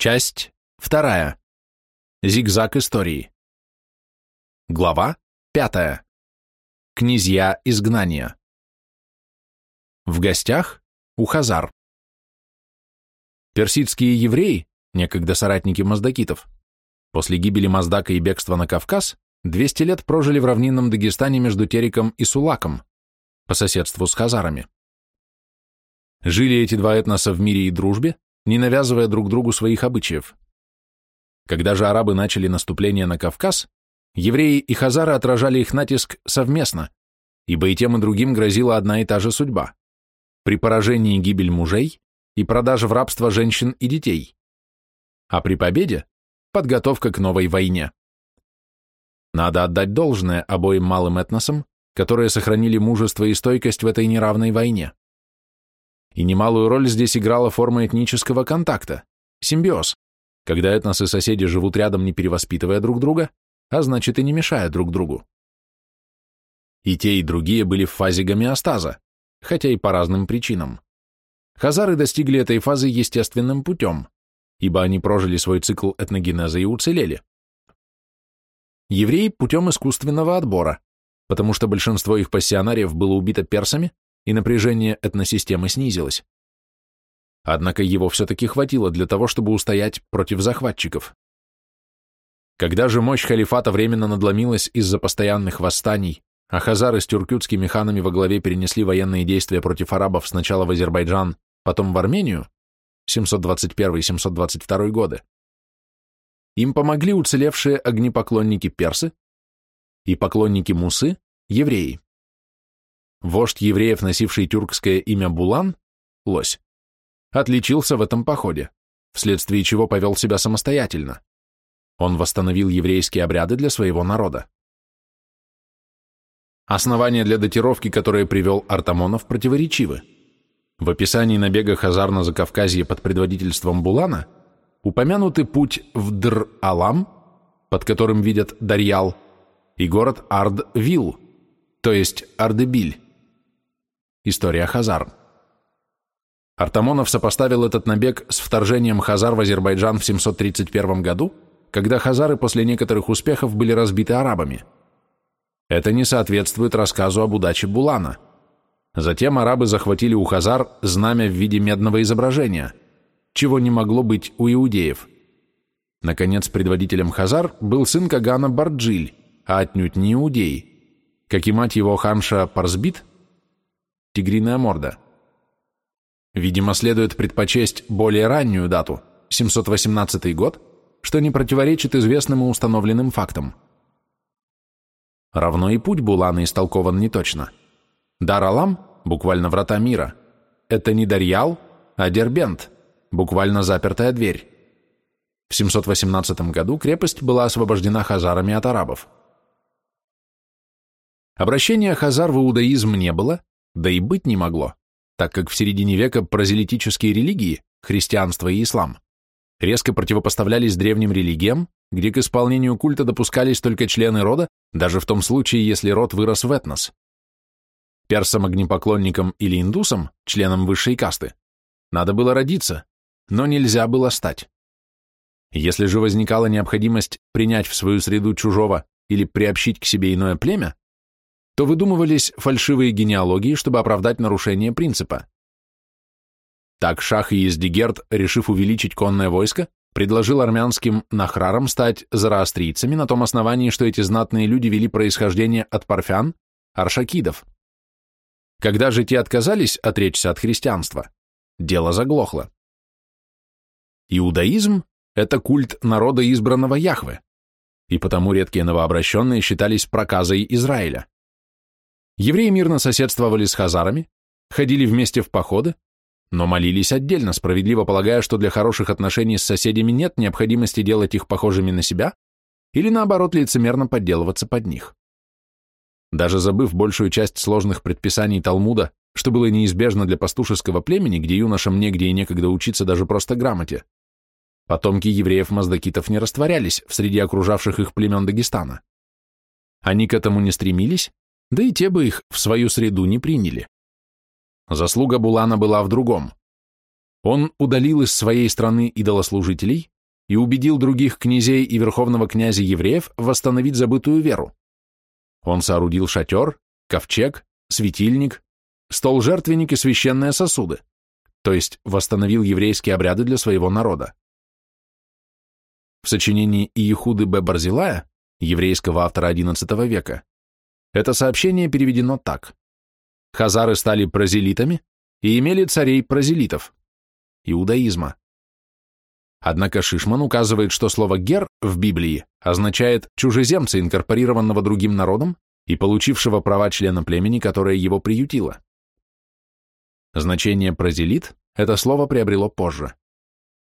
Часть вторая. Зигзаг истории. Глава пятая. Князья изгнания. В гостях у Хазар. Персидские евреи, некогда соратники маздакитов, после гибели Маздака и бегства на Кавказ, 200 лет прожили в равнинном Дагестане между Териком и Сулаком, по соседству с хазарами. Жили эти два этноса в мире и дружбе, не навязывая друг другу своих обычаев. Когда же арабы начали наступление на Кавказ, евреи и хазары отражали их натиск совместно, ибо и тем и другим грозила одна и та же судьба – при поражении гибель мужей и продажа в рабство женщин и детей, а при победе – подготовка к новой войне. Надо отдать должное обоим малым этносам, которые сохранили мужество и стойкость в этой неравной войне. И немалую роль здесь играла форма этнического контакта, симбиоз, когда этносы-соседи живут рядом, не перевоспитывая друг друга, а значит и не мешая друг другу. И те, и другие были в фазе гомеостаза, хотя и по разным причинам. Хазары достигли этой фазы естественным путем, ибо они прожили свой цикл этногенеза и уцелели. Евреи путем искусственного отбора, потому что большинство их пассионариев было убито персами, и напряжение этносистемы снизилось. Однако его все-таки хватило для того, чтобы устоять против захватчиков. Когда же мощь халифата временно надломилась из-за постоянных восстаний, а хазары с тюркютскими ханами во главе перенесли военные действия против арабов сначала в Азербайджан, потом в Армению, 721-722 годы, им помогли уцелевшие огнепоклонники персы и поклонники Мусы, евреи. Вождь евреев, носивший тюркское имя Булан, лось, отличился в этом походе, вследствие чего повел себя самостоятельно. Он восстановил еврейские обряды для своего народа. Основания для датировки, которые привел Артамонов, противоречивы. В описании набега Хазар на Закавказье под предводительством Булана упомянуты путь в Др-Алам, под которым видят Дарьял, и город Ард-Вил, то есть Ардебиль, История Хазар. Артамонов сопоставил этот набег с вторжением Хазар в Азербайджан в 731 году, когда хазары после некоторых успехов были разбиты арабами. Это не соответствует рассказу об удаче Булана. Затем арабы захватили у хазар знамя в виде медного изображения, чего не могло быть у иудеев. Наконец, предводителем хазар был сын Кагана Барджиль, а отнюдь не иудей, как и мать его ханша Парсбит – тигриная морда. Видимо, следует предпочесть более раннюю дату, 718 год, что не противоречит известным и установленным фактам. Равно и путь Булана истолкован неточно. Дар-Алам, буквально врата мира, это не Дарьял, а Дербент, буквально запертая дверь. В 718 году крепость была освобождена хазарами от арабов. Обращения хазар в иудаизм не было, да и быть не могло, так как в середине века прозелитические религии, христианство и ислам, резко противопоставлялись древним религиям, где к исполнению культа допускались только члены рода, даже в том случае, если род вырос в этнос. Персам-огнепоклонникам или индусам, членам высшей касты, надо было родиться, но нельзя было стать. Если же возникала необходимость принять в свою среду чужого или приобщить к себе иное племя, то выдумывались фальшивые генеалогии, чтобы оправдать нарушение принципа. Так Шах и Ездигерд, решив увеличить конное войско, предложил армянским нахрарам стать зороастрийцами на том основании, что эти знатные люди вели происхождение от парфян, аршакидов. Когда же те отказались отречься от христианства, дело заглохло. Иудаизм – это культ народа избранного Яхве, и потому редкие новообращенные считались проказой Израиля. Евреи мирно соседствовали с хазарами, ходили вместе в походы, но молились отдельно, справедливо полагая, что для хороших отношений с соседями нет необходимости делать их похожими на себя или, наоборот, лицемерно подделываться под них. Даже забыв большую часть сложных предписаний Талмуда, что было неизбежно для пастушеского племени, где юношам негде и некогда учиться даже просто грамоте, потомки евреев-маздакитов не растворялись в среди окружавших их племен Дагестана. Они к этому не стремились, да и те бы их в свою среду не приняли. Заслуга Булана была в другом. Он удалил из своей страны идолослужителей и убедил других князей и верховного князя евреев восстановить забытую веру. Он соорудил шатер, ковчег, светильник, стол-жертвенник и священные сосуды, то есть восстановил еврейские обряды для своего народа. В сочинении Иехуды Б. Барзилая, еврейского автора XI века, это сообщение переведено так. Хазары стали прозелитами и имели царей прозелитов, иудаизма. Однако Шишман указывает, что слово «гер» в Библии означает чужеземца, инкорпорированного другим народом и получившего права члена племени, которое его приютило. Значение «прозелит» это слово приобрело позже.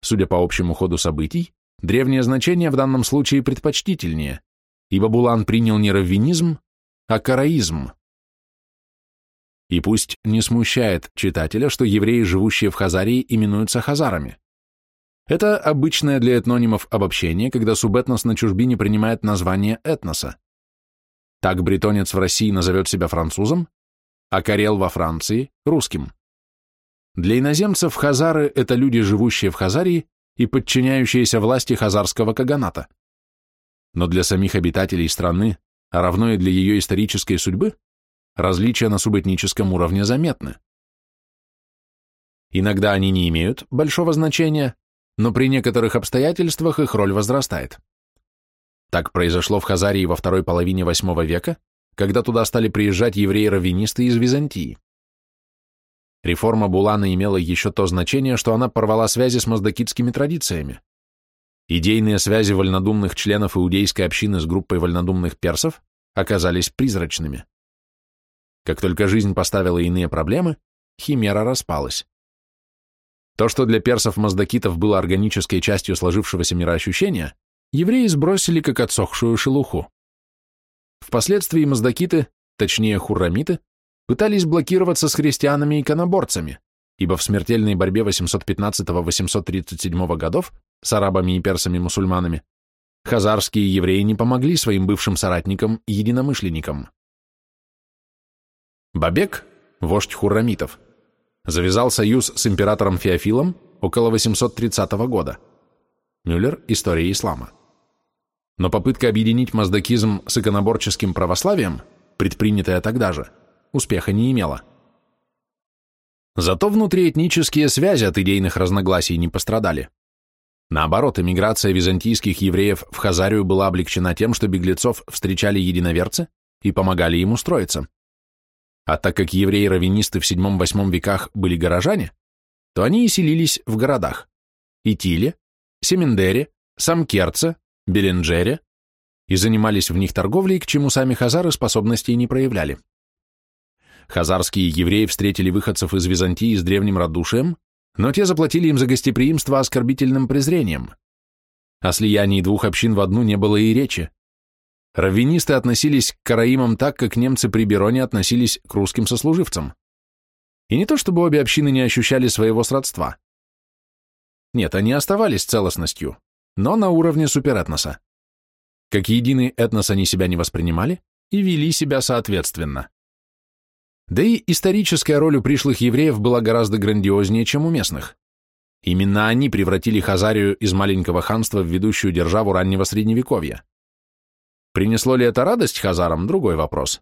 Судя по общему ходу событий, древнее значение в данном случае предпочтительнее, ибо Булан принял не раввинизм, а караизм. И пусть не смущает читателя, что евреи, живущие в Хазарии, именуются хазарами. Это обычное для этнонимов обобщение, когда субэтнос на чужбине принимает название этноса. Так бретонец в России назовет себя французом, а карел во Франции – русским. Для иноземцев хазары – это люди, живущие в Хазарии и подчиняющиеся власти хазарского каганата. Но для самих обитателей страны, а равно и для ее исторической судьбы, различия на субэтническом уровне заметны. Иногда они не имеют большого значения, но при некоторых обстоятельствах их роль возрастает. Так произошло в Хазарии во второй половине VIII века, когда туда стали приезжать евреи-раввинисты из Византии. Реформа Булана имела еще то значение, что она порвала связи с маздакитскими традициями. Идейные связи вольнодумных членов иудейской общины с группой вольнодумных персов оказались призрачными. Как только жизнь поставила иные проблемы, химера распалась. То, что для персов-маздакитов было органической частью сложившегося мироощущения, евреи сбросили как отсохшую шелуху. Wпоследствии маздакиты, точнее хуррамиты, пытались блокироваться с христианами-иконоборцами, ибо в смертельной борьбе 815-837 годов с арабами и персами-мусульманами хазарские евреи не помогли своим бывшим соратникам и единомышленникам. Бабек, вождь хуррамитов, завязал союз с императором Феофилом около 830 года. Мюллер «История ислама». Но попытка объединить маздакизм с иконоборческим православием, предпринятая тогда же, успеха не имела. Зато внутриэтнические связи от идейных разногласий не пострадали. Наоборот, эмиграция византийских евреев в Хазарию была облегчена тем, что беглецов встречали единоверцы и помогали им устроиться. А так как евреи-раввинисты в VII-VIII веках были горожане, то они и селились в городах – Итиле, Семендере, Самкерце, Беленджере и занимались в них торговлей, к чему сами хазары способностей не проявляли. Хазарские евреи встретили выходцев из Византии с древним радушием, но те заплатили им за гостеприимство оскорбительным презрением. О слиянии двух общин в одну не было и речи. Раввинисты относились к караимам так, как немцы при Бероне относились к русским сослуживцам. И не то чтобы обе общины не ощущали своего сродства. Нет, они оставались целостностью, но на уровне суперэтноса. Как единый этнос они себя не воспринимали и вели себя соответственно. Да и историческая роль у пришлых евреев была гораздо грандиознее, чем у местных. Именно они превратили Хазарию из маленького ханства в ведущую державу раннего Средневековья. Принесло ли это радость хазарам – другой вопрос.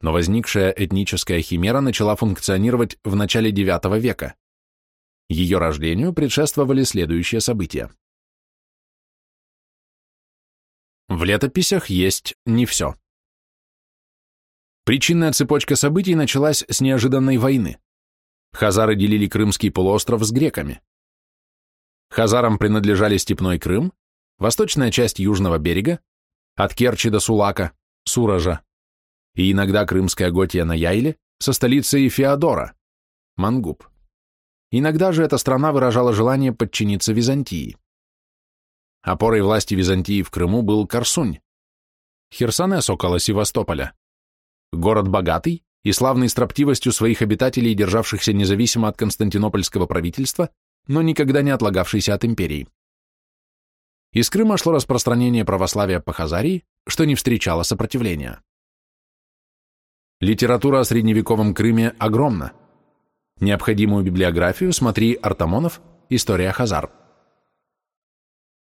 Но возникшая этническая химера начала функционировать в начале IX века. Ее рождению предшествовали следующие события. В летописях есть не все. Причинная цепочка событий началась с неожиданной войны. Хазары делили Крымский полуостров с греками. Хазарам принадлежали Степной Крым, восточная часть южного берега, от Керчи до Сулака, Суража, и иногда Крымская Готия на Яйле со столицей Феодора, Мангуб. Иногда же эта страна выражала желание подчиниться Византии. Опорой власти Византии в Крыму был Корсунь, Херсонес около Севастополя, Город богатый и славный строптивостью своих обитателей, державшихся независимо от константинопольского правительства, но никогда не отлагавшийся от империи. Из Крыма шло распространение православия по Хазарии, что не встречало сопротивления. Литература о средневековом Крыме огромна. Необходимую библиографию смотри Артамонов «История Хазар».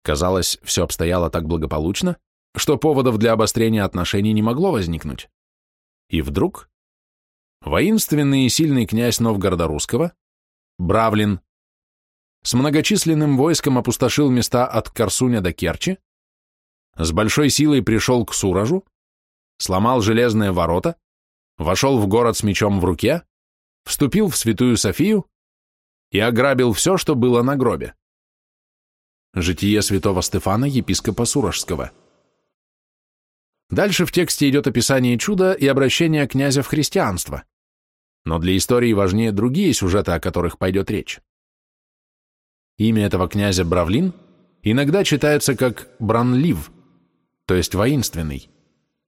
Казалось, все обстояло так благополучно, что поводов для обострения отношений не могло возникнуть. И вдруг воинственный и сильный князь Новгорода Русского, Бравлин, с многочисленным войском опустошил места от Корсуня до Керчи, с большой силой пришел к Суражу, сломал железные ворота, вошел в город с мечом в руке, вступил в Святую Софию и ограбил все, что было на гробе. Житие святого Стефана, епископа Суражского. Дальше в тексте идет описание чуда и обращение князя в христианство. Но для истории важнее другие сюжеты, о которых пойдет речь. Имя этого князя Бравлин иногда читается как Бранлив, то есть воинственный,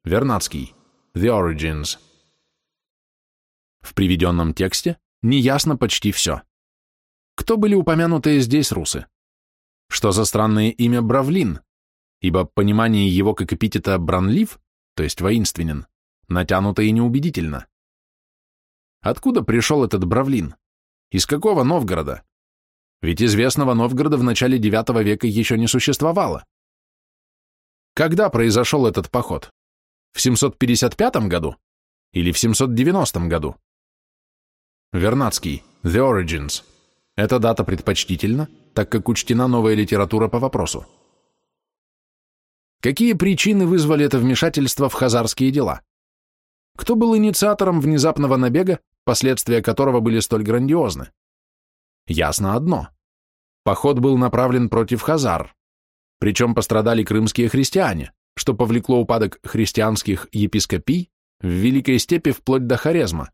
Вернадский, The Origins. В приведенном тексте неясно почти все. Кто были упомянутые здесь русы? Что за странное имя Бравлин? Ибо понимание его как эпитета Бранлив, то есть воинственен, натянуто и неубедительно. Откуда пришел этот Бравлин? Из какого Новгорода? Ведь известного Новгорода в начале IX века еще не существовало. Когда произошел этот поход? В 755 году? Или в 790 году? Вернадский, The Origins. Эта дата предпочтительна, так как учтена новая литература по вопросу. Какие причины вызвали это вмешательство в хазарские дела? Кто был инициатором внезапного набега, последствия которого были столь грандиозны? Ясно одно. Поход был направлен против хазар, причем пострадали крымские христиане, что повлекло упадок христианских епископий в Великой степи вплоть до Хорезма.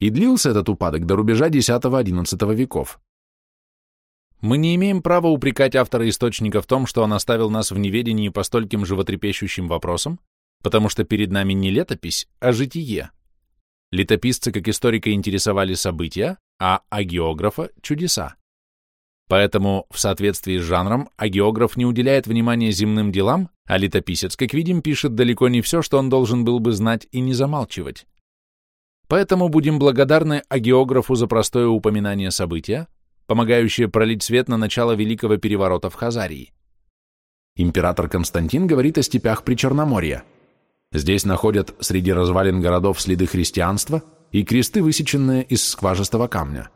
И длился этот упадок до рубежа X-XI веков. Мы не имеем права упрекать автора источника в том, что он оставил нас в неведении по стольким животрепещущим вопросам, потому что перед нами не летопись, а житие. Летописцы, как историка, интересовали события, а агеографа — чудеса. Поэтому, в соответствии с жанром, агеограф не уделяет внимания земным делам, а летописец, как видим, пишет далеко не все, что он должен был бы знать и не замалчивать. Поэтому будем благодарны агеографу за простое упоминание события, помогающее пролить свет на начало Великого переворота в Хазарии. Император Константин говорит о степях Причерноморья. Здесь находят среди развалин городов следы христианства и кресты, высеченные из скважистого камня.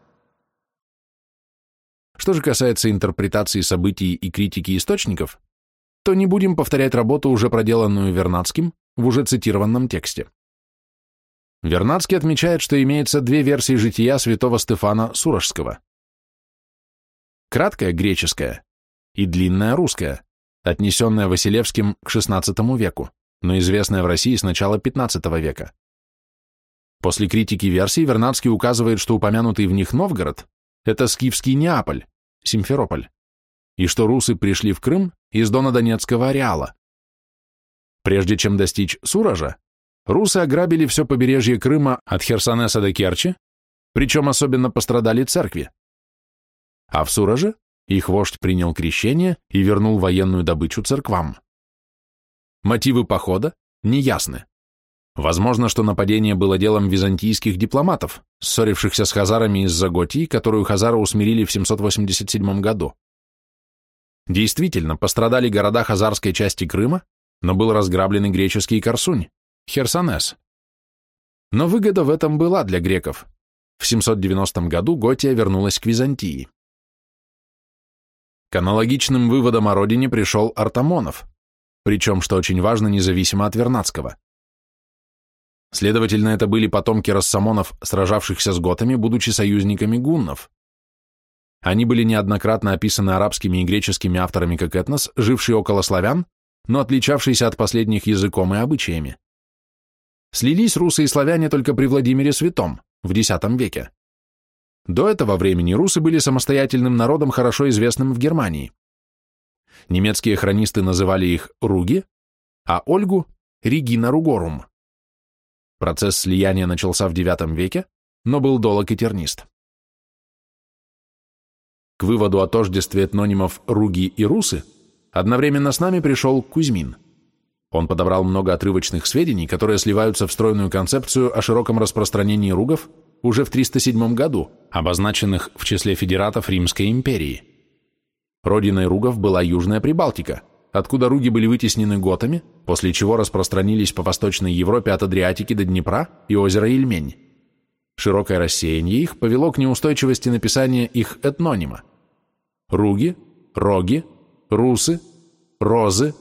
Что же касается интерпретации событий и критики источников, то не будем повторять работу, уже проделанную Вернадским в уже цитированном тексте. Вернадский отмечает, что имеется две версии жития святого Стефана Суражского. Краткая греческая и длинная русская, отнесенная Василевским к XVI веку, но известная в России с начала XV века. После критики версий Вернадский указывает, что упомянутый в них Новгород – это скифский Неаполь, Симферополь, и что русы пришли в Крым из Донодонецкого ареала. Прежде чем достичь Суража, русы ограбили все побережье Крыма от Херсонеса до Керчи, причем особенно пострадали церкви. А в Сураже их вождь принял крещение и вернул военную добычу церквам. Мотивы похода неясны. Возможно, что нападение было делом византийских дипломатов, ссорившихся с хазарами из-за Готии, которую хазары усмирили в 787 году. Действительно, пострадали города хазарской части Крыма, но был разграблен и греческий Корсунь, Херсонес. Но выгода в этом была для греков. В 790 году Готия вернулась к Византии. К аналогичным выводам о родине пришел Артамонов, причем, что очень важно, независимо от Вернадского. Следовательно, это были потомки рассамонов, сражавшихся с готами, будучи союзниками гуннов. Они были неоднократно описаны арабскими и греческими авторами как этнос, живший около славян, но отличавшийся от последних языком и обычаями. Слились русы и славяне только при Владимире Святом в X веке. До этого времени русы были самостоятельным народом, хорошо известным в Германии. Немецкие хронисты называли их руги, а Ольгу – Регина Ругорум. Процесс слияния начался в IX веке, но был долг и тернист. К выводу о тождестве этнонимов «руги» и «русы» одновременно с нами пришел Кузьмин. Он подобрал много отрывочных сведений, которые сливаются в стройную концепцию о широком распространении ругов уже в 307 году, обозначенных в числе федератов Римской империи. Родиной ругов была Южная Прибалтика, откуда руги были вытеснены готами, после чего распространились по Восточной Европе от Адриатики до Днепра и озера Ильмень. Широкое рассеяние их повело к неустойчивости написания их этнонима. Руги, роги, русы, розы,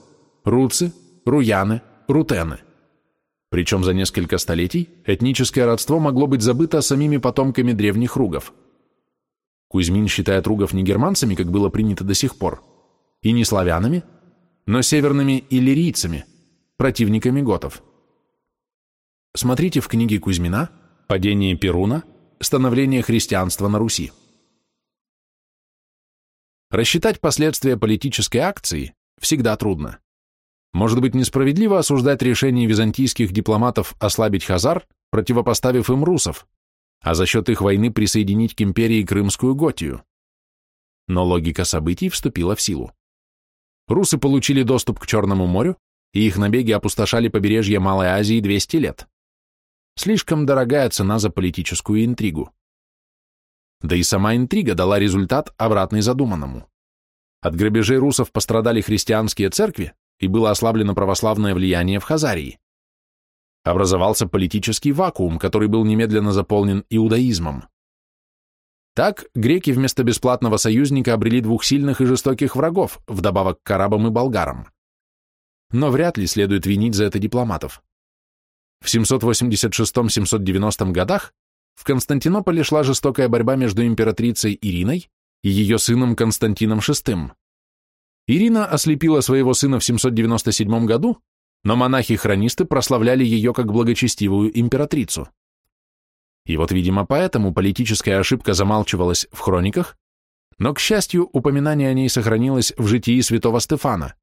руцы, руяны, рутены. Причем за несколько столетий этническое родство могло быть забыто самими потомками древних ругов. Кузьмин считает ругов не германцами, как было принято до сих пор, и не славянами, но северными иллирийцами, противниками готов. Смотрите в книге Кузьмина «Падение Перуна. Становление христианства на Руси». Рассчитать последствия политической акции всегда трудно. Может быть несправедливо осуждать решение византийских дипломатов ослабить Хазар, противопоставив им русов, а за счет их войны присоединить к империи Крымскую Готию. Но логика событий вступила в силу. Русы получили доступ к Черному морю, и их набеги опустошали побережье Малой Азии 200 лет. Слишком дорогая цена за политическую интригу. Да и сама интрига дала результат, обратный задуманному. От грабежей русов пострадали христианские церкви, и было ослаблено православное влияние в Хазарии. Образовался политический вакуум, который был немедленно заполнен иудаизмом. Так греки вместо бесплатного союзника обрели двух сильных и жестоких врагов, вдобавок к арабам и болгарам. Но вряд ли следует винить за это дипломатов. В 786-790 годах в Константинополе шла жестокая борьба между императрицей Ириной и ее сыном Константином VI. Ирина ослепила своего сына в 797 году, но монахи-хронисты прославляли ее как благочестивую императрицу. И вот, видимо, поэтому политическая ошибка замалчивалась в хрониках, но, к счастью, упоминание о ней сохранилось в житии святого Стефана,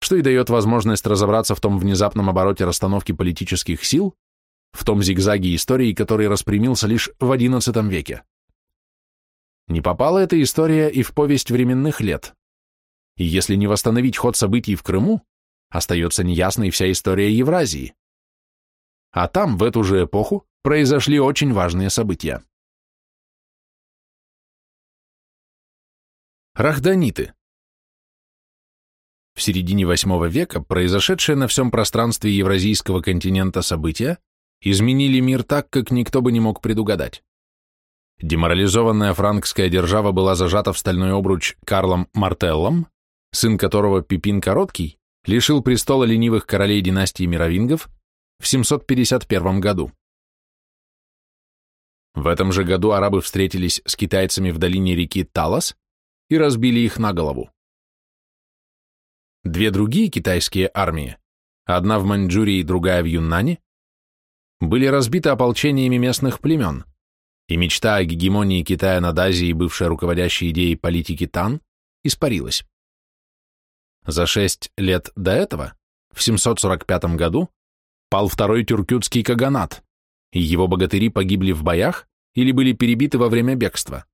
что и дает возможность разобраться в том внезапном обороте расстановки политических сил, в том зигзаге истории, который распрямился лишь в XI веке. Не попала эта история и в повесть временных лет, и если не восстановить ход событий в Крыму, остается неясной вся история Евразии. А там, в эту же эпоху, произошли очень важные события. Рахданиты В середине VIII века произошедшие на всем пространстве Евразийского континента события изменили мир так, как никто бы не мог предугадать. Деморализованная франкская держава была зажата в стальной обруч Карлом Мартеллом, сын которого Пипин Короткий лишил престола ленивых королей династии мировингов в 751 году. В этом же году арабы встретились с китайцами в долине реки Талас и разбили их на голову. Две другие китайские армии, одна в Маньчжурии, другая в Юннане, были разбиты ополчениями местных племен, и мечта о гегемонии Китая над Азией, бывшая руководящей идеей политики Тан, испарилась. За шесть лет до этого, в 745 году, пал второй тюркютский каганат, и его богатыри погибли в боях или были перебиты во время бегства.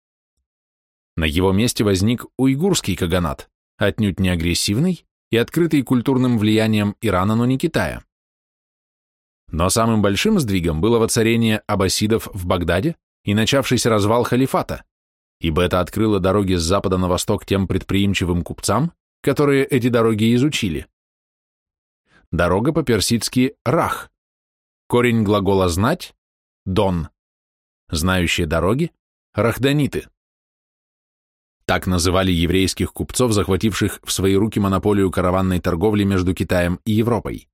На его месте возник уйгурский каганат, отнюдь не агрессивный и открытый культурным влиянием Ирана, но не Китая. Но самым большим сдвигом было воцарение аббасидов в Багдаде и начавшийся развал халифата, ибо это открыло дороги с запада на восток тем предприимчивым купцам, которые эти дороги изучили. Дорога по-персидски «рах». Корень глагола «знать» — «дон». Знающие дороги — «рахданиты». Так называли еврейских купцов, захвативших в свои руки монополию караванной торговли между Китаем и Европой.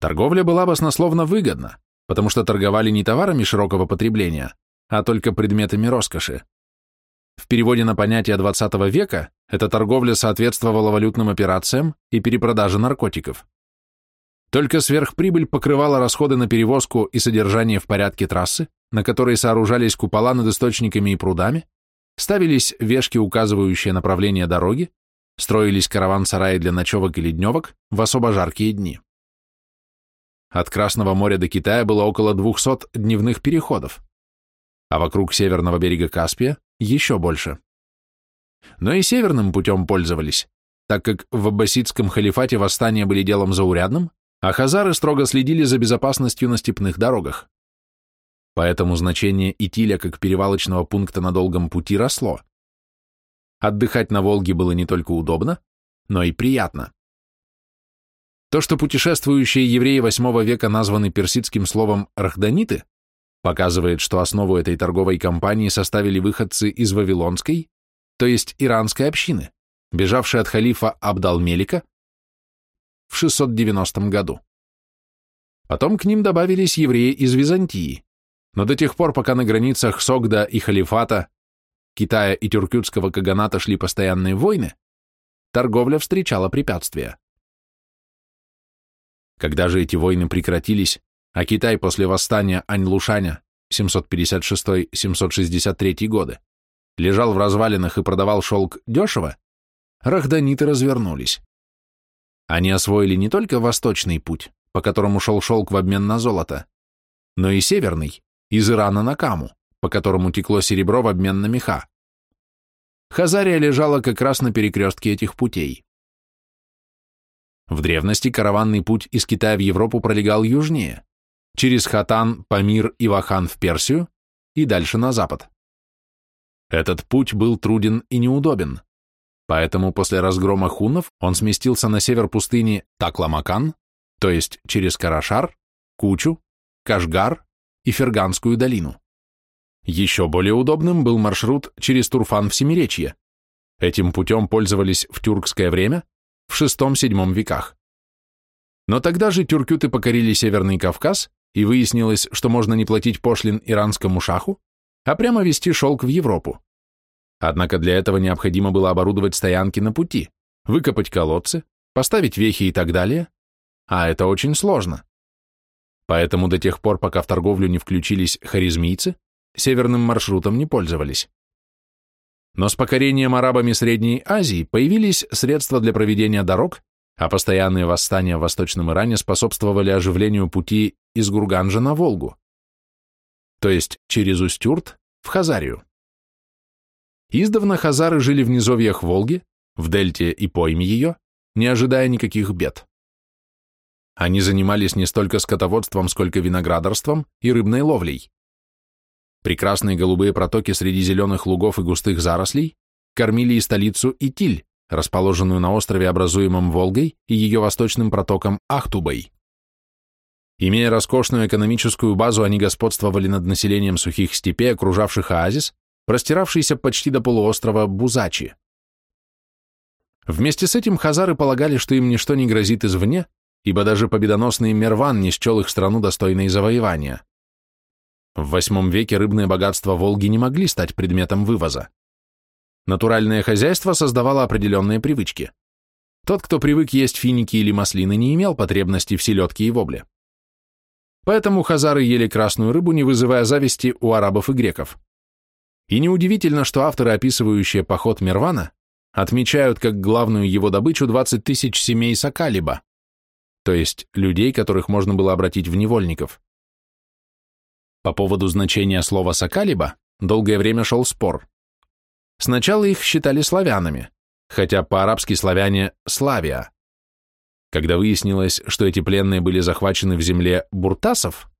Торговля была баснословно выгодна, потому что торговали не товарами широкого потребления, а только предметами роскоши. В переводе на понятие XX века эта торговля соответствовала валютным операциям и перепродаже наркотиков. Только сверхприбыль покрывала расходы на перевозку и содержание в порядке трассы, на которой сооружались купола над источниками и прудами, ставились вешки, указывающие направление дороги, строились караван-сараи для ночевок или дневок в особо жаркие дни. От Красного моря до Китая было около 200 дневных переходов, а вокруг северного берега Каспия еще больше. Но и северным путем пользовались, так как в аббасидском халифате восстания были делом заурядным, а хазары строго следили за безопасностью на степных дорогах. Поэтому значение Итиля как перевалочного пункта на долгом пути росло. Отдыхать на Волге было не только удобно, но и приятно. То, что путешествующие евреи VIII века названы персидским словом «рахданиты», показывает, что основу этой торговой компании составили выходцы из Вавилонской, то есть иранской общины, бежавшие от халифа Абдал-Мелика в 690 году. Потом к ним добавились евреи из Византии, но до тех пор, пока на границах Согда и Халифата, Китая и Тюркютского каганата шли постоянные войны, торговля встречала препятствия. Когда же эти войны прекратились, а Китай после восстания Аньлушаня 756-763 годы лежал в развалинах и продавал шелк дешево, рахданиты развернулись. Они освоили не только восточный путь, по которому шел шелк в обмен на золото, но и северный, из Ирана на Каму, по которому текло серебро в обмен на меха. Хазария лежала как раз на перекрестке этих путей. В древности караванный путь из Китая в Европу пролегал южнее, через Хатан, Памир и Вахан в Персию и дальше на запад. Этот путь был труден и неудобен, поэтому после разгрома хуннов он сместился на север пустыни Такламакан, то есть через Карашар, Кучу, Кашгар и Ферганскую долину. Еще более удобным был маршрут через Турфан в Семиречье. Этим путем пользовались в тюркское время, в VI-VII веках. Но тогда же тюркюты покорили Северный Кавказ, и выяснилось, что можно не платить пошлин иранскому шаху, а прямо везти шелк в Европу. Однако для этого необходимо было оборудовать стоянки на пути, выкопать колодцы, поставить вехи и так далее, а это очень сложно. Поэтому до тех пор, пока в торговлю не включились харизмийцы, северным маршрутом не пользовались. Но с покорением арабами Средней Азии появились средства для проведения дорог, а постоянные восстания в Восточном Иране способствовали оживлению пути из Гурганжа на Волгу, то есть через Устюрт в Хазарию. Издавна хазары жили в низовьях Волги, в дельте и пойме ее, не ожидая никаких бед. Они занимались не столько скотоводством, сколько виноградарством и рыбной ловлей. Прекрасные голубые протоки среди зеленых лугов и густых зарослей кормили и столицу Итиль, расположенную на острове, образуемом Волгой и ее восточным протоком Ахтубой. Имея роскошную экономическую базу, они господствовали над населением сухих степей, окружавших оазис, простиравшийся почти до полуострова Бузачи. Вместе с этим хазары полагали, что им ничто не грозит извне, ибо даже победоносный Мерван не счел их страну достойной завоевания. В VIII веке рыбные богатства Волги не могли стать предметом вывоза. Натуральное хозяйство создавало определенные привычки. Тот, кто привык есть финики или маслины, не имел потребности в селедке и вобле. Поэтому хазары ели красную рыбу, не вызывая зависти у арабов и греков. И неудивительно, что авторы, описывающие поход Мервана, отмечают как главную его добычу 20 тысяч семей Сакалиба, то есть людей, которых можно было обратить в невольников. По поводу значения слова «сакалиба» долгое время шел спор. Сначала их считали славянами, хотя по-арабски славяне – Славия. Когда выяснилось, что эти пленные были захвачены в земле буртасов,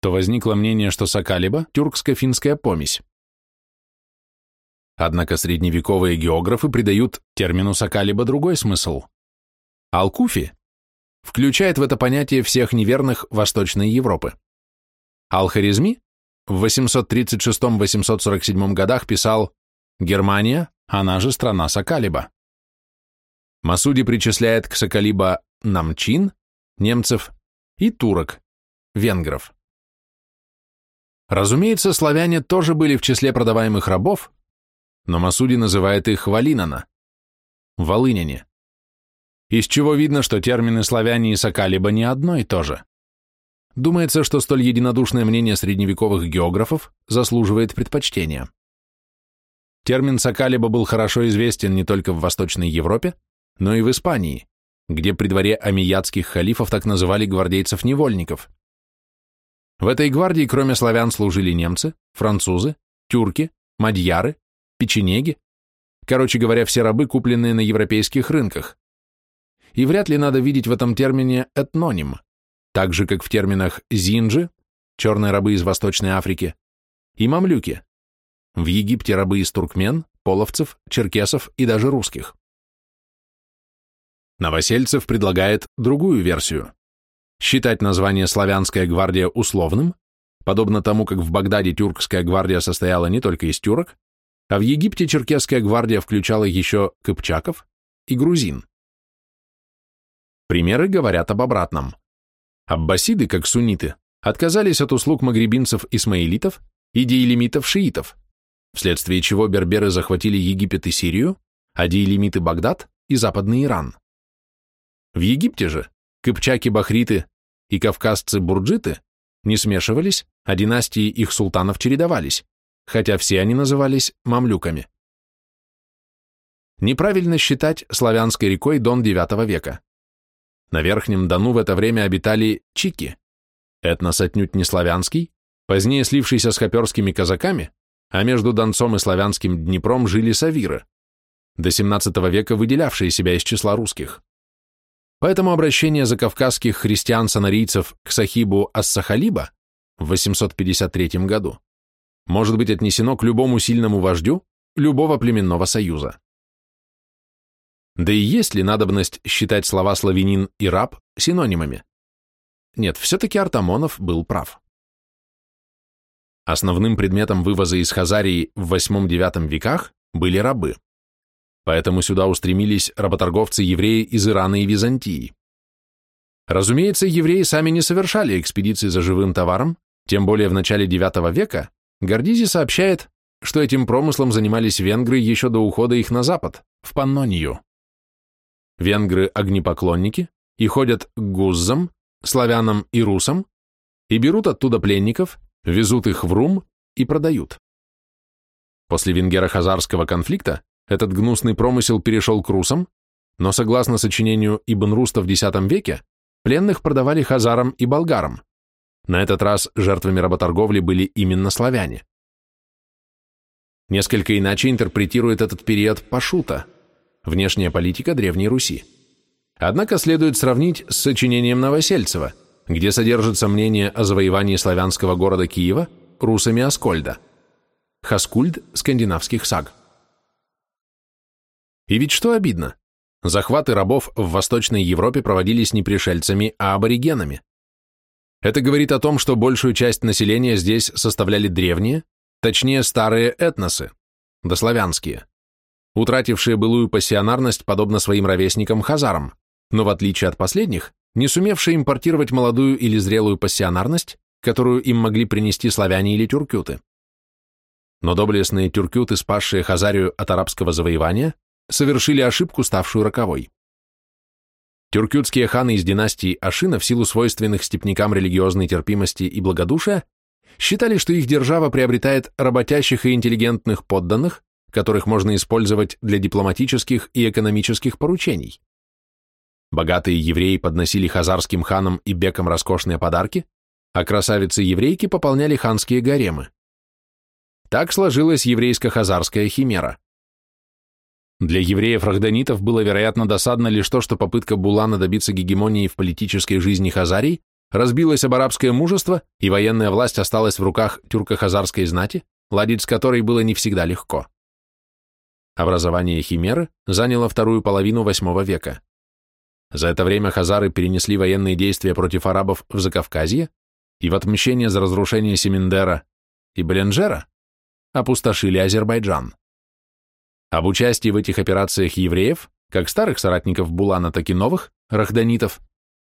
то возникло мнение, что Сакалиба – тюркско-финская помесь. Однако средневековые географы придают термину Сакалиба другой смысл. Алкуфи включает в это понятие всех неверных Восточной Европы. Ал-Харизми в 836-847 годах писал «Германия, она же страна Сакалиба». Масуди причисляет к Соколиба намчин, немцев, и турок, венгров. Разумеется, славяне тоже были в числе продаваемых рабов, но Масуди называет их валинана, волыняне. Из чего видно, что термины славяне и сокалиба не одно и то же. Думается, что столь единодушное мнение средневековых географов заслуживает предпочтения. Термин сокалиба был хорошо известен не только в Восточной Европе, но и в Испании, где при дворе амиятских халифов так называли гвардейцев-невольников. В этой гвардии кроме славян служили немцы, французы, тюрки, мадьяры, печенеги, Короче говоря, все рабы, купленные на европейских рынках. И вряд ли надо видеть в этом термине этноним, так же, как в терминах зинджи, черные рабы из Восточной Африки, и мамлюки. В Египте рабы из туркмен, половцев, черкесов и даже русских. Новосельцев предлагает другую версию. Считать название «Славянская гвардия» условным, подобно тому, как в Багдаде тюркская гвардия состояла не только из тюрок, а в Египте черкесская гвардия включала еще кыпчаков и грузин. Примеры говорят об обратном. Аббасиды, как сунниты, отказались от услуг магребинцев-исмаилитов и диелемитов-шиитов, вследствие чего берберы захватили Египет и Сирию, а диелемиты – Багдад и Западный Иран. В Египте же кыпчаки-бахриты и кавказцы-бурджиты не смешивались, а династии их султанов чередовались, хотя все они назывались мамлюками. Неправильно считать славянской рекой Дон IX века. На Верхнем Дону в это время обитали чики, этнос отнюдь не славянский, позднее слившийся с хоперскими казаками, а между Донцом и славянским Днепром жили савиры, до XVII века выделявшие себя из числа русских. Поэтому обращение закавказских христиан-санарийцев к Сахибу Ас-Сахалиба в 853 году может быть отнесено к любому сильному вождю любого племенного союза. Да и есть ли надобность считать слова славянин и раб синонимами? Нет, все-таки Артамонов был прав. Основным предметом вывоза из Хазарии в 8-9 веках были рабы поэтому сюда устремились работорговцы-евреи из Ирана и Византии. Разумеется, евреи сами не совершали экспедиции за живым товаром, тем более в начале IX века Гордизи сообщает, что этим промыслом занимались венгры еще до ухода их на запад, в Паннонию. Венгры – огнепоклонники и ходят к гуззам, славянам и русам, и берут оттуда пленников, везут их в Рум и продают. После венгеро-хазарского конфликта этот гнусный промысел перешел к русам, но, согласно сочинению Ибн Руста в X веке, пленных продавали хазарам и болгарам. На этот раз жертвами работорговли были именно славяне. Несколько иначе интерпретирует этот период Пашута, внешняя политика Древней Руси. Однако следует сравнить с сочинением Новосельцева, где содержится мнение о завоевании славянского города Киева русами Аскольда. Хаскульд скандинавских саг. И ведь что обидно? Захваты рабов в Восточной Европе проводились не пришельцами, а аборигенами. Это говорит о том, что большую часть населения здесь составляли древние, точнее старые этносы, дославянские, утратившие былую пассионарность подобно своим ровесникам-хазарам, но в отличие от последних, не сумевшие импортировать молодую или зрелую пассионарность, которую им могли принести славяне или тюркюты. Но доблестные тюркюты, спасшие Хазарию от арабского завоевания, совершили ошибку, ставшую роковой. Тюркютские ханы из династии Ашина в силу свойственных степнякам религиозной терпимости и благодушия считали, что их держава приобретает работящих и интеллигентных подданных, которых можно использовать для дипломатических и экономических поручений. Богатые евреи подносили хазарским ханам и бекам роскошные подарки, а красавицы-еврейки пополняли ханские гаремы. Так сложилась еврейско-хазарская химера. Для евреев-рахданитов было, вероятно, досадно лишь то, что попытка Булана добиться гегемонии в политической жизни Хазарий разбилась об арабское мужество, и военная власть осталась в руках тюрко-хазарской знати, ладить с которой было не всегда легко. Образование химеры заняло вторую половину VIII века. За это время хазары перенесли военные действия против арабов в Закавказье и в отмщение за разрушение Семендера и Бленджера опустошили Азербайджан. Об участии в этих операциях евреев, как старых соратников Булана, так и новых, рахданитов,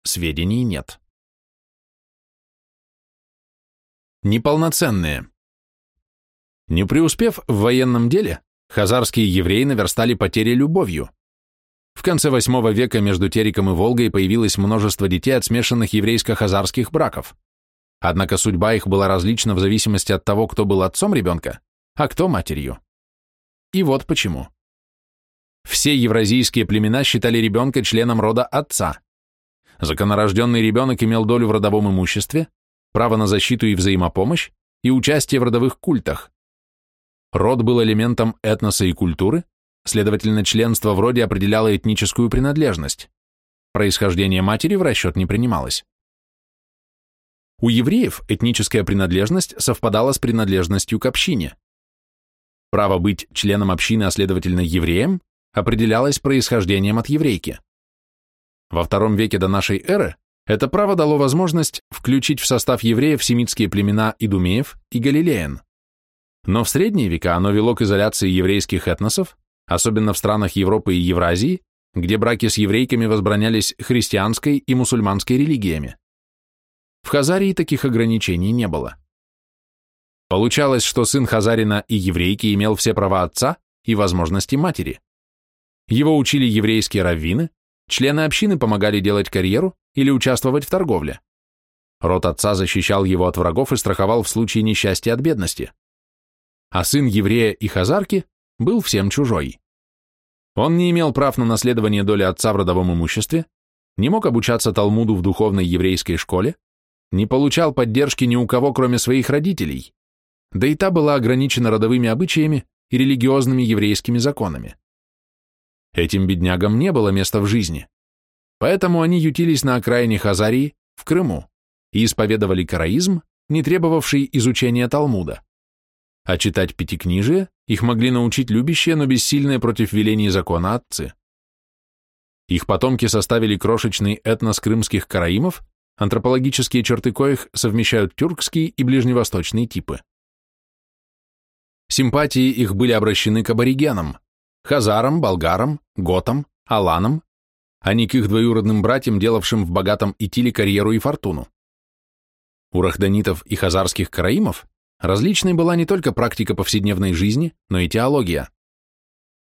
сведений нет. Неполноценные. Не преуспев в военном деле, хазарские евреи наверстали потери любовью. В конце VIII века между Териком и Волгой появилось множество детей от смешанных еврейско-хазарских браков. Однако судьба их была различна в зависимости от того, кто был отцом ребенка, а кто матерью. И вот почему. Все евразийские племена считали ребенка членом рода отца. Законорожденный ребенок имел долю в родовом имуществе, право на защиту и взаимопомощь и участие в родовых культах. Род был элементом этноса и культуры, следовательно, членство в роде определяло этническую принадлежность. Происхождение матери в расчет не принималось. У евреев этническая принадлежность совпадала с принадлежностью к общине. Право быть членом общины, а следовательно евреем, определялось происхождением от еврейки. Во втором веке до нашей эры это право дало возможность включить в состав евреев семитские племена идумеев и галилеян. Но в средние века оно вело к изоляции еврейских этносов, особенно в странах Европы и Евразии, где браки с еврейками возбранялись христианской и мусульманской религиями. В Хазарии таких ограничений не было. Получалось, что сын Хазарина и еврейки имел все права отца и возможности матери. Его учили еврейские раввины, члены общины помогали делать карьеру или участвовать в торговле. Род отца защищал его от врагов и страховал в случае несчастья от бедности. А сын еврея и хазарки был всем чужой. Он не имел прав на наследование доли отца в родовом имуществе, не мог обучаться Талмуду в духовной еврейской школе, не получал поддержки ни у кого, кроме своих родителей, да и та была ограничена родовыми обычаями и религиозными еврейскими законами. Этим беднягам не было места в жизни, поэтому они ютились на окраине Хазарии, в Крыму, и исповедовали караизм, не требовавший изучения Талмуда. А читать пятикнижие их могли научить любящие, но бессильные против велений закона отцы. Их потомки составили крошечный этнос крымских караимов, антропологические черты коих совмещают тюркские и ближневосточные типы. Симпатии их были обращены к аборигенам, хазарам, болгарам, готам, аланам, а не к их двоюродным братьям, делавшим в богатом Итиле карьеру и фортуну. У рахданитов и хазарских караимов различной была не только практика повседневной жизни, но и теология.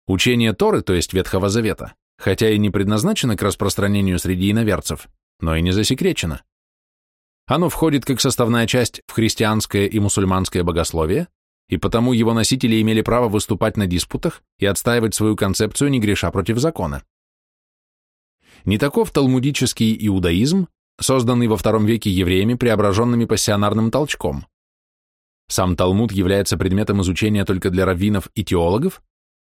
Учение Торы, то есть Ветхого Завета, хотя и не предназначено к распространению среди иноверцев, но и не засекречено. Оно входит как составная часть в христианское и мусульманское богословие, и потому его носители имели право выступать на диспутах и отстаивать свою концепцию, не греша против закона. Не таков талмудический иудаизм, созданный во втором веке евреями, преображенными пассионарным толчком. Сам Талмуд является предметом изучения только для раввинов и теологов,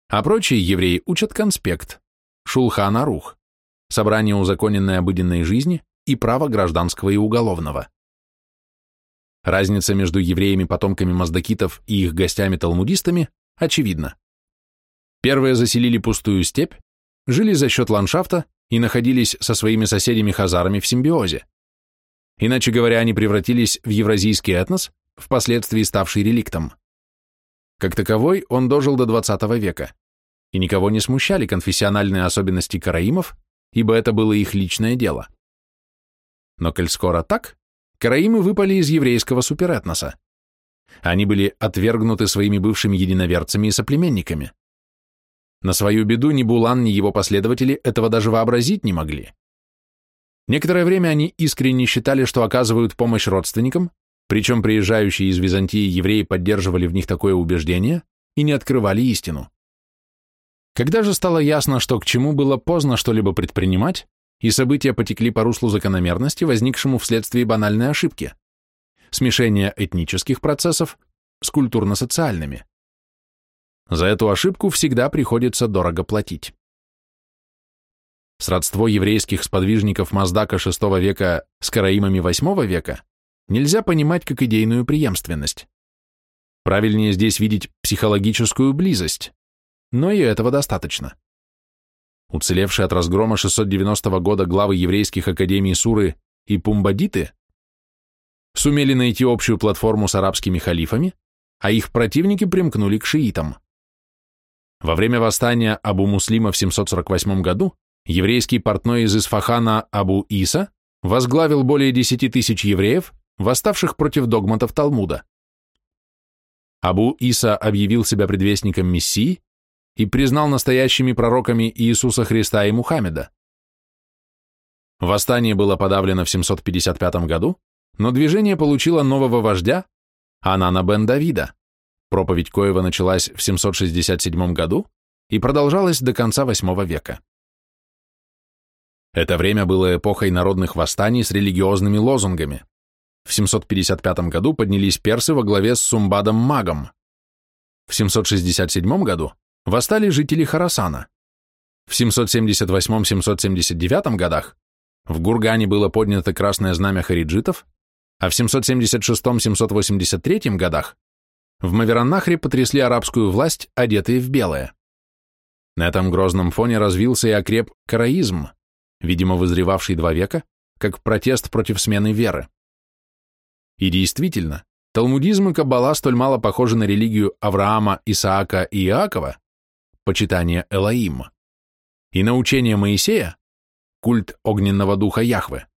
а прочие евреи учат конспект, шулхан арух, собрание узаконенной обыденной жизни и право гражданского и уголовного. Разница между евреями-потомками маздакитов и их гостями-талмудистами очевидна. Первые заселили пустую степь, жили за счет ландшафта и находились со своими соседями-хазарами в симбиозе. Иначе говоря, они превратились в евразийский этнос, впоследствии ставший реликтом. Как таковой, он дожил до XX века, и никого не смущали конфессиональные особенности караимов, ибо это было их личное дело. Но коль скоро так, караимы выпали из еврейского суперэтноса. Они были отвергнуты своими бывшими единоверцами и соплеменниками. На свою беду ни Булан, ни его последователи этого даже вообразить не могли. Некоторое время они искренне считали, что оказывают помощь родственникам, причем приезжающие из Византии евреи поддерживали в них такое убеждение и не открывали истину. Когда же стало ясно, что к чему было поздно что-либо предпринимать, и события потекли по руслу закономерности, возникшему вследствие банальной ошибки – смешения этнических процессов с культурно-социальными. За эту ошибку всегда приходится дорого платить. Сродство еврейских сподвижников Маздака VI века с караимами VIII века нельзя понимать как идейную преемственность. Правильнее здесь видеть психологическую близость, но и этого достаточно. Уцелевшие от разгрома 690 года главы еврейских академий Суры и Пумбадиты сумели найти общую платформу с арабскими халифами, а их противники примкнули к шиитам. Во время восстания Абу Муслима в 748 году еврейский портной из Исфахана Абу Иса возглавил более 10 тысяч евреев, восставших против догматов Талмуда. Абу Иса объявил себя предвестником Мессии и признал настоящими пророками Иисуса Христа и Мухаммеда. Восстание было подавлено в 755 году, но движение получило нового вождя, Анана бен Давида. Проповедь Коева началась в 767 году и продолжалась до конца VIII века. Это время было эпохой народных восстаний с религиозными лозунгами. В 755 году поднялись персы во главе с Сумбадом Магом. В 767 году восстали жители Харасана. В 778-779 годах в Гургане было поднято красное знамя хариджитов, а в 776-783 годах в Мавераннахре потрясли арабскую власть, одетые в белое. На этом грозном фоне развился и окреп караизм, видимо, вызревавший два века, как протест против смены веры. И действительно, талмудизм и каббала столь мало похожи на религию Авраама, Исаака и Иакова, почитание Элоима, и на учение Моисея, культ огненного духа Яхве,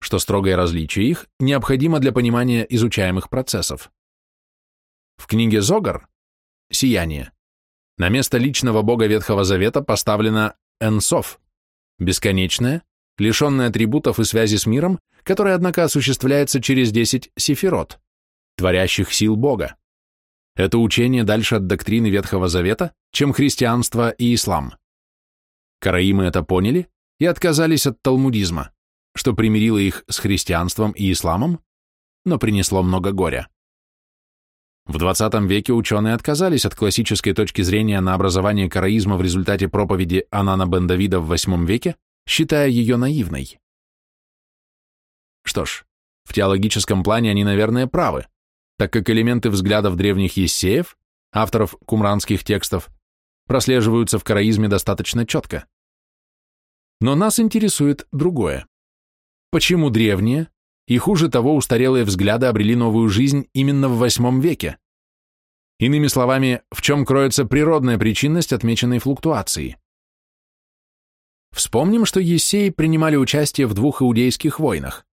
что строгое различие их необходимо для понимания изучаемых процессов. В книге Зогар «Сияние» на место личного бога Ветхого Завета поставлено Энсов, бесконечное, лишенное атрибутов и связи с миром, которое, однако, осуществляется через десять сефирот, творящих сил Бога. Это учение дальше от доктрины Ветхого Завета, чем христианство и ислам. Караимы это поняли и отказались от талмудизма, что примирило их с христианством и исламом, но принесло много горя. В 20 веке ученые отказались от классической точки зрения на образование караизма в результате проповеди Анана бен Давида в VIII веке, считая ее наивной. Что ж, в теологическом плане они, наверное, правы, так как элементы взглядов древних ессеев, авторов кумранских текстов, прослеживаются в караизме достаточно четко. Но нас интересует другое. Почему древние, и хуже того, устарелые взгляды обрели новую жизнь именно в VIII веке? Иными словами, в чем кроется природная причинность отмеченной флуктуации? Вспомним, что Ессеи принимали участие в двух иудейских войнах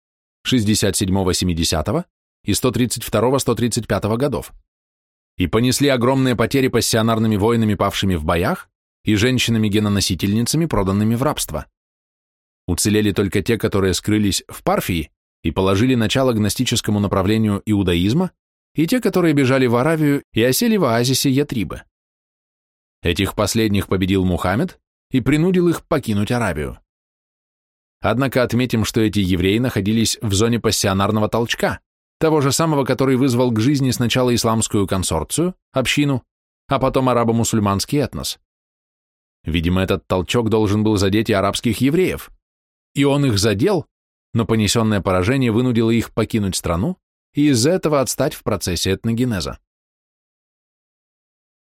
67-70 и 132-135 годов и понесли огромные потери пассионарными воинами, павшими в боях, и женщинами-геноносительницами, проданными в рабство. Уцелели только те, которые скрылись в Парфии и положили начало гностическому направлению иудаизма, и те, которые бежали в Аравию и осели в оазисе Ятрибы. Этих последних победил Мухаммед и принудил их покинуть Аравию. Однако отметим, что эти евреи находились в зоне пассионарного толчка, того же самого, который вызвал к жизни сначала исламскую консорцию, общину, а потом арабо-мусульманский этнос. Видимо, этот толчок должен был задеть и арабских евреев, и он их задел, но понесенное поражение вынудило их покинуть страну и из-за этого отстать в процессе этногенеза.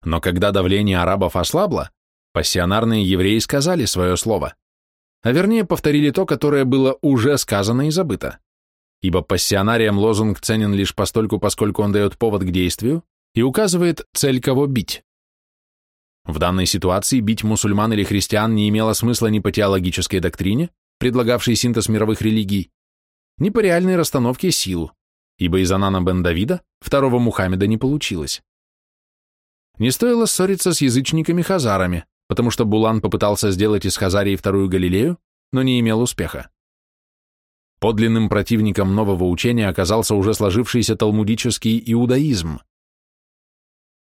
Но когда давление арабов ослабло, пассионарные евреи сказали свое слово, а вернее повторили то, которое было уже сказано и забыто, ибо пассионариям лозунг ценен лишь постольку, поскольку он дает повод к действию и указывает цель, кого бить. В данной ситуации бить мусульман или христиан не имело смысла ни по теологической доктрине, предлагавший синтез мировых религий, ни по реальной расстановке сил, ибо из Анана бен Давида второго Мухаммеда не получилось. Не стоило ссориться с язычниками-хазарами, потому что Булан попытался сделать из Хазарии вторую Галилею, но не имел успеха. Подлинным противником нового учения оказался уже сложившийся талмудический иудаизм.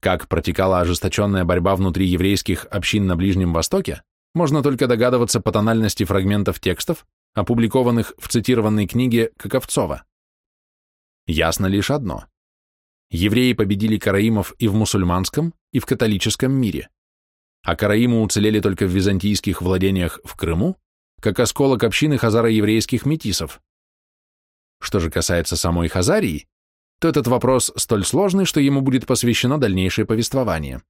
Как протекала ожесточенная борьба внутри еврейских общин на Ближнем Востоке, можно только догадываться по тональности фрагментов текстов, опубликованных в цитированной книге Каковцова. Ясно лишь одно. Евреи победили караимов и в мусульманском, и в католическом мире, а караимы уцелели только в византийских владениях в Крыму, как осколок общины хазаро-еврейских метисов. Что же касается самой Хазарии, то этот вопрос столь сложный, что ему будет посвящено дальнейшее повествование.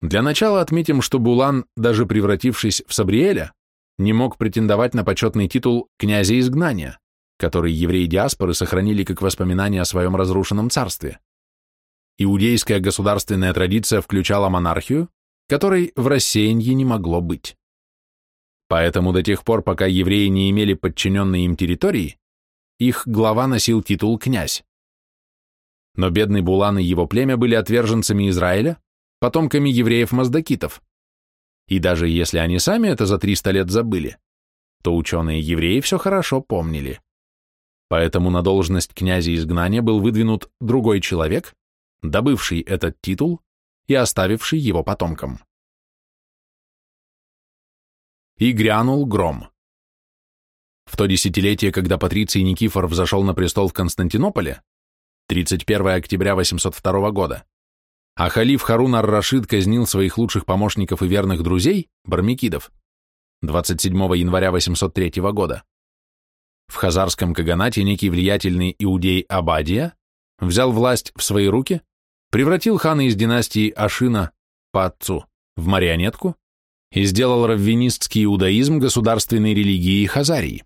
Для начала отметим, что Булан, даже превратившись в Сабриэля, не мог претендовать на почетный титул князя изгнания, который евреи диаспоры сохранили как воспоминание о своем разрушенном царстве. Иудейская государственная традиция включала монархию, которой в рассеянии не могло быть. Поэтому до тех пор, пока евреи не имели подчиненной им территории, их глава носил титул «князь». Но бедный Булан и его племя были отверженцами Израиля, потомками евреев-маздакитов. И даже если они сами это за 300 лет забыли, то ученые-евреи все хорошо помнили. Поэтому на должность князя изгнания был выдвинут другой человек, добывший этот титул и оставивший его потомкам. И грянул гром. В то десятилетие, когда Патриций Никифор взошел на престол в Константинополе, 31 октября 802 года, а халиф Харун ар-Рашид казнил своих лучших помощников и верных друзей, бармикидов, 27 января 803 года, в Хазарском Каганате некий влиятельный иудей Абадия взял власть в свои руки, превратил хана из династии Ашина по отцу в марионетку и сделал раввинистский иудаизм государственной религией Хазарии.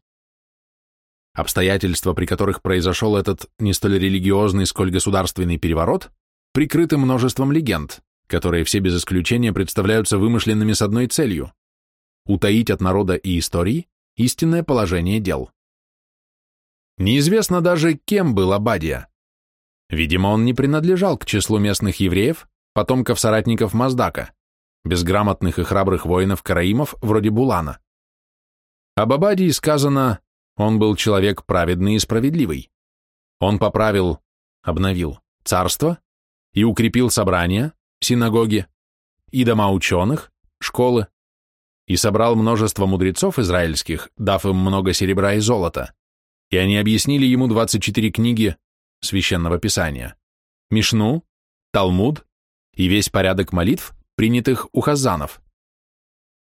Обстоятельства, при которых произошел этот не столь религиозный, сколь государственный переворот, прикрыты множеством легенд, которые все без исключения представляются вымышленными с одной целью – утаить от народа и истории истинное положение дел. Неизвестно даже, кем был Абадия. Видимо, он не принадлежал к числу местных евреев, потомков соратников Маздака, безграмотных и храбрых воинов-караимов вроде Булана. Об Абадии сказано, он был человек праведный и справедливый. Он поправил, обновил царство и укрепил собрания, синагоги и дома ученых, школы, и собрал множество мудрецов израильских, дав им много серебра и золота и они объяснили ему 24 книги Священного Писания, Мишну, Талмуд и весь порядок молитв, принятых у хазанов.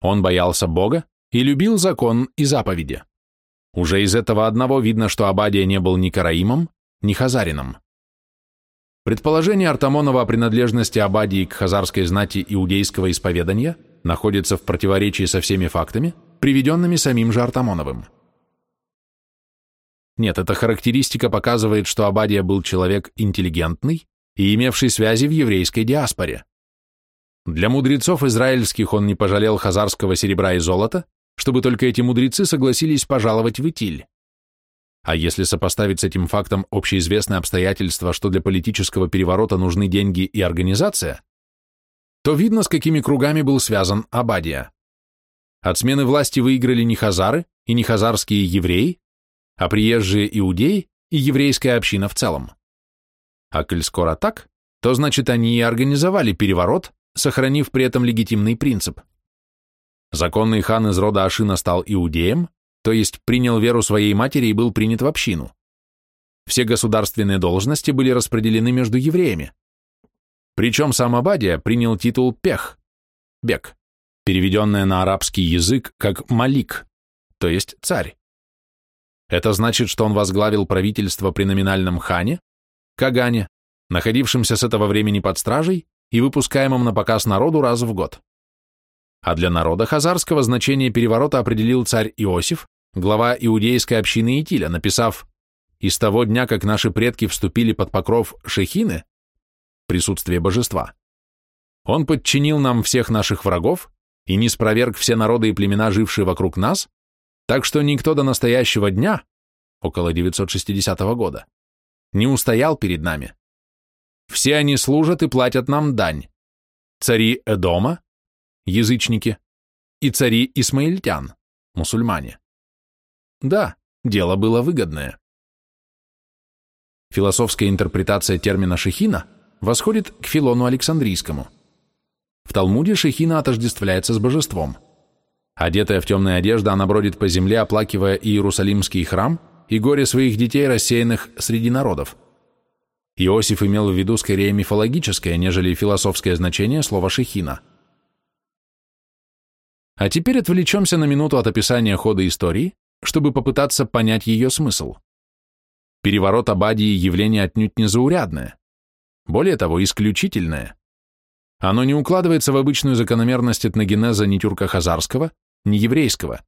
Он боялся Бога и любил закон и заповеди. Уже из этого одного видно, что Абадия не был ни караимом, ни хазарином. Предположение Артамонова о принадлежности Абадии к хазарской знати иудейского исповедания находится в противоречии со всеми фактами, приведенными самим же Артамоновым. Нет, эта характеристика показывает, что Абадия был человек интеллигентный и имевший связи в еврейской диаспоре. Для мудрецов израильских он не пожалел хазарского серебра и золота, чтобы только эти мудрецы согласились пожаловать в Итиль. А если сопоставить с этим фактом общеизвестное обстоятельство, что для политического переворота нужны деньги и организация, то видно, с какими кругами был связан Абадия. От смены власти выиграли не хазары и не хазарские евреи, а приезжие иудеи и еврейская община в целом. А коль скоро так, то значит они и организовали переворот, сохранив при этом легитимный принцип. Законный хан из рода Ашина стал иудеем, то есть принял веру своей матери и был принят в общину. Все государственные должности были распределены между евреями. Причем сам Абадия принял титул пех, бек, переведенное на арабский язык как малик, то есть царь. Это значит, что он возглавил правительство при номинальном хане, Кагане, находившемся с этого времени под стражей и выпускаемом на показ народу раз в год. А для народа хазарского значение переворота определил царь Иосиф, глава иудейской общины Итиля, написав «Из того дня, как наши предки вступили под покров Шехины, присутствие божества, он подчинил нам всех наших врагов и не спроверг все народы и племена, жившие вокруг нас, так что никто до настоящего дня, около 960 года, не устоял перед нами. Все они служат и платят нам дань. Цари Эдома, язычники, и цари Исмаильтян, мусульмане. Да, дело было выгодное. Философская интерпретация термина шехина восходит к Филону Александрийскому. В Талмуде шехина отождествляется с божеством – Одетая в темные одежды, она бродит по земле, оплакивая Иерусалимский храм и горе своих детей, рассеянных среди народов. Иосиф имел в виду скорее мифологическое, нежели философское значение слова «шехина». А теперь отвлечемся на минуту от описания хода истории, чтобы попытаться понять ее смысл. Переворот Абадии – явление отнюдь не заурядное. Более того, исключительное. Оно не укладывается в обычную закономерность этногенеза ни тюрко-хазарского, ни еврейского.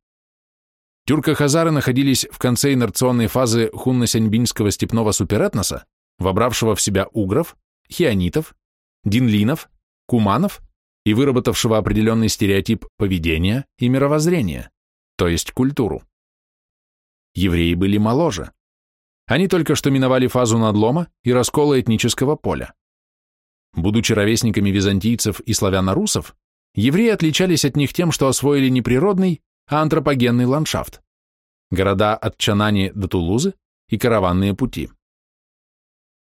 Тюрко-хазары находились в конце инерционной фазы хунно-сяньбинского степного суперэтноса, вобравшего в себя угров, хионитов, динлинов, куманов и выработавшего определенный стереотип поведения и мировоззрения, то есть культуру. Евреи были моложе. Они только что миновали фазу надлома и раскола этнического поля. Будучи ровесниками византийцев и славяно-русов, евреи отличались от них тем, что освоили не природный, а антропогенный ландшафт. Города от Чанани до Тулузы и караванные пути.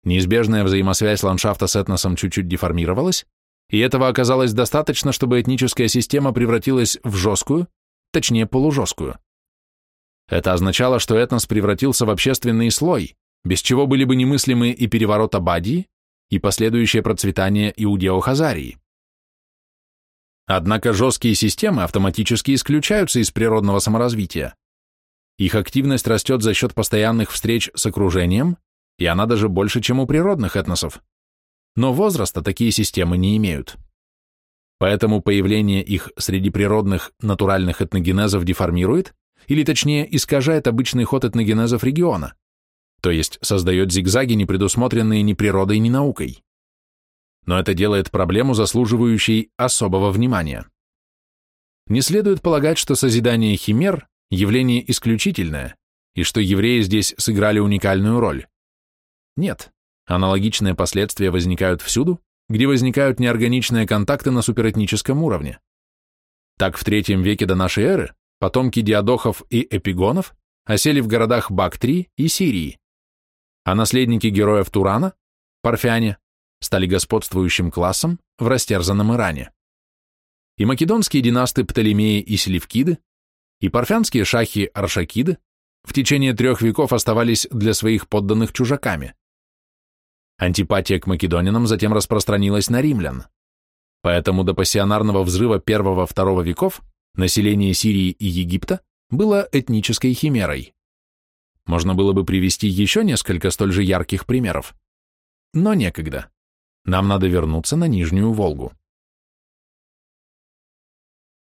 Неизбежная взаимосвязь ландшафта с этносом чуть-чуть деформировалась, и этого оказалось достаточно, чтобы этническая система превратилась в жесткую, точнее полужесткую. Это означало, что этнос превратился в общественный слой, без чего были бы немыслимы и переворот Абадии, и последующее процветание Иудео-Хазарии. Однако жесткие системы автоматически исключаются из природного саморазвития. Их активность растет за счет постоянных встреч с окружением, и она даже больше, чем у природных этносов. Но возраста такие системы не имеют. Поэтому появление их среди природных натуральных этногенезов деформирует, или точнее искажает обычный ход этногенезов региона, то есть создает зигзаги, не предусмотренные ни природой, ни наукой но это делает проблему, заслуживающей особого внимания. Не следует полагать, что созидание химер – явление исключительное, и что евреи здесь сыграли уникальную роль. Нет, аналогичные последствия возникают всюду, где возникают неорганичные контакты на суперэтническом уровне. Так в третьем веке до нашей эры потомки диадохов и эпигонов осели в городах Бактрии и Сирии, а наследники героев Турана, парфяне, стали господствующим классом в растерзанном Иране. И македонские династы Птолемеи и Селевкиды, и парфянские шахи Аршакиды в течение трех веков оставались для своих подданных чужаками. Антипатия к македонинам затем распространилась на римлян. Поэтому до пассионарного взрыва первого-второго веков население Сирии и Египта было этнической химерой. Можно было бы привести еще несколько столь же ярких примеров. Но некогда. Нам надо вернуться на Нижнюю Волгу.